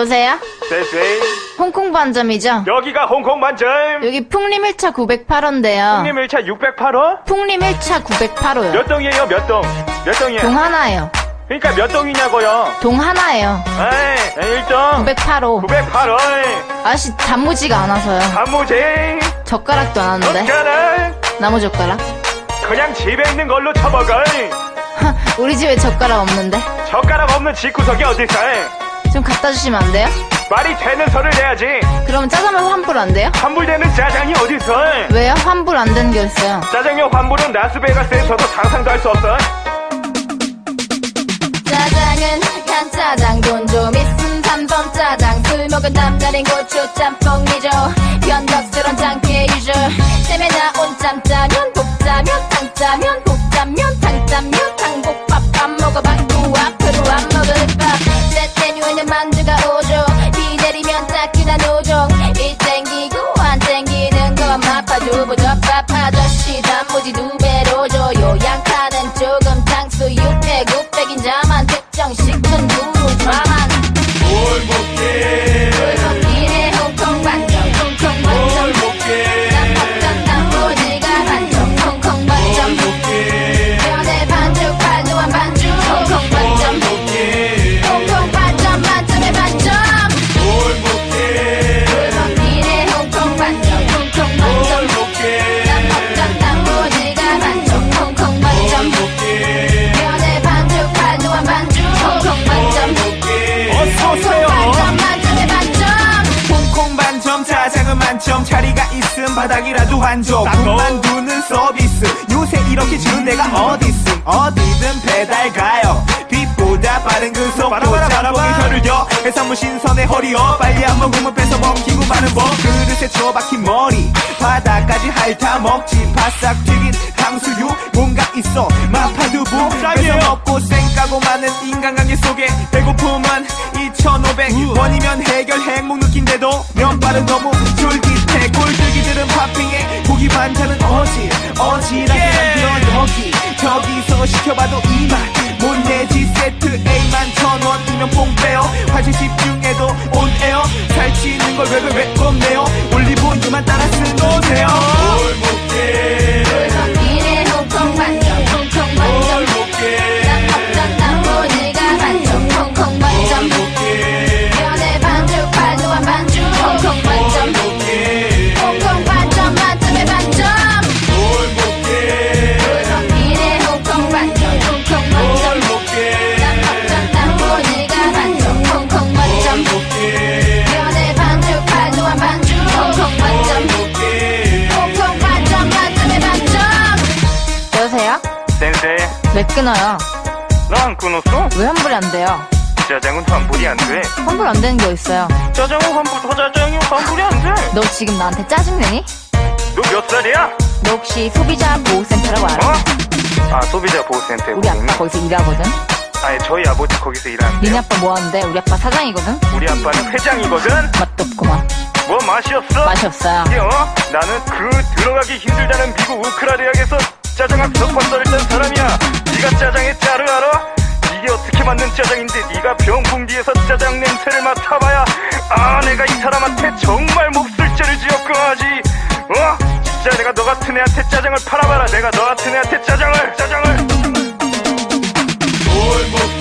여보세요? 쎄쎄. 홍콩 반점이죠? 여기가 홍콩 만점. 여기 풍림 1차 908호인데요. 형님 1차 608호? 풍림 1차 908호요. 몇 동이에요, 몇 동? 몇 동이에요? 동 하나예요. 그러니까 몇 동이냐고요? 동 하나예요. 에이, 1동. 908호. 908호. 아저씨 단무지가 안 와서요. 단무지. 젓가락도 안 왔는데. 젓가락. 나무 젓가락? 그냥 집에 있는 걸로 쳐먹어. 하, 우리 집에 젓가락 없는데. 젓가락 없는 집구석이 어딨어? 좀 갖다 주시면 안 돼요? 말이 되는 소리를 해야지. 그럼 짜장면 환불 안 돼요? 환불되는 짜장이 어딨어? 왜요? 환불 안 되는 게 있어요. 짜장면 환불은 라스베가스에서도 상상도 할 수 없어. 짜장은 간 짜장 돈 좀 있음 삼선 짜장 술 먹은 남다른 고추 짬뽕이죠 만점 자리가 있음. 바닥이라도 한점. 군만두는 서비스. 요새 이렇게 주는 데가 어딨음? 어디든 배달 가요. 빛보다 빠른 그 속도 바라바. 혀를 여 해산물 신선해 허리여 빨리 한 먹으면 뺏어 먹히고 마는 법. 그릇에 처박힌 머리. 바닥까지 핥아 먹지. 바싹 튀긴 탕수육. 뭔가 있어. 마파두부. 뺏어 먹고 쌩까고 많은 인간관계 속에 배고픔은 2,500원이면 해결 행복 느낀데도 면발은 너무 쫄깃해. 꼴뚜기들은 팥빙에 고기 반찬은 어지 어지라게 만들어 여기 저기서 시켜봐도 이만 못 내지 세트 A만 천원이면 뽕 빼요 화질 집중해도 온 에어. 살찌는 걸 왜 왜왜 센세. 왜 끊어요? 너안 끊었어? 왜 환불이 안 돼요? 짜장은 환불이 안 돼. 환불 안 되는 게 있어요. 짜장은 환불, 짜장이 환불이 안 돼. 너 지금 나한테 짜증내니? 너 몇 살이야? 너 혹시 소비자 보호센터라고 알아? 어? 아, 소비자 보호센터에 우리? 아빠 거기서 일하거든? 아니, 저희 아버지 거기서 일하는데. 니네 아빠 뭐 하는데? 우리 아빠 사장이거든? 우리 아빠는 회장이거든? 맛도 없구만. 뭐 맛이 없어? 맛이 없어요. 이게 어? 나는 그 들어가기 힘들다는 미국 우크라 대학에서 짜장학 석박사를 딴 사람이야. 네가 짜장의 짜를 알아? 이게 어떻게 만든 짜장인데 네가 병풍기에서 짜장 냄새를 맡아봐야 아 내가 이 사람한테 정말 몹쓸 죄를 지었구나지 어? 진짜 내가 너 같은 애한테 짜장을 팔아봐라 내가 너 같은 애한테 짜장을 짜장을 골목길